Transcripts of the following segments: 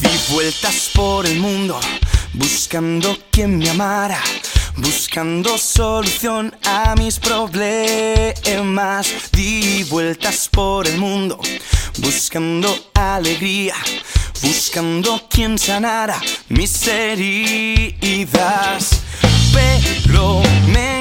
Di vueltas por el mundo buscando quien me amara, buscando solución a mis problemas. Di vueltas por el mundo buscando alegría, buscando quien sanara mis heridas. Pero me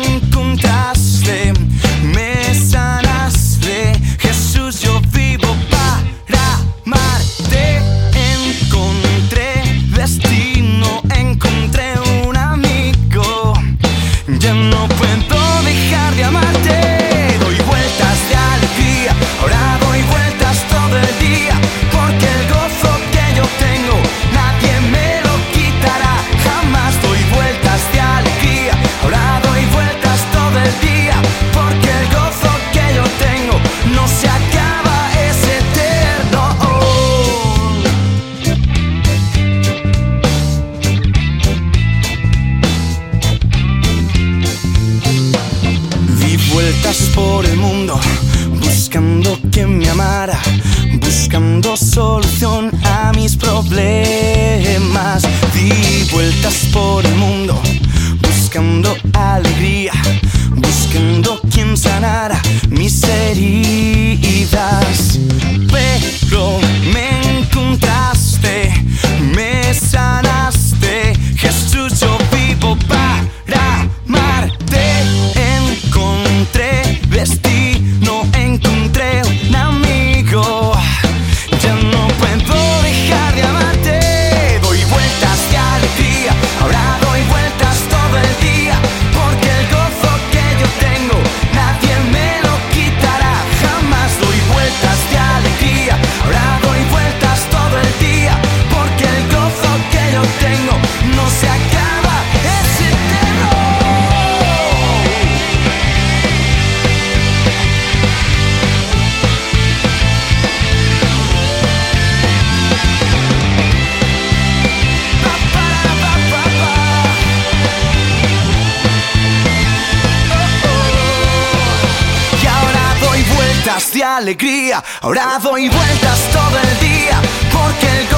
pasos por el mundo buscando quien me amara, buscando solución a mis problemas. Di vueltas por el mundo buscando alegría, buscando quien sanara mis heridas. de alegría, ahora doy vueltas todo el día, porque el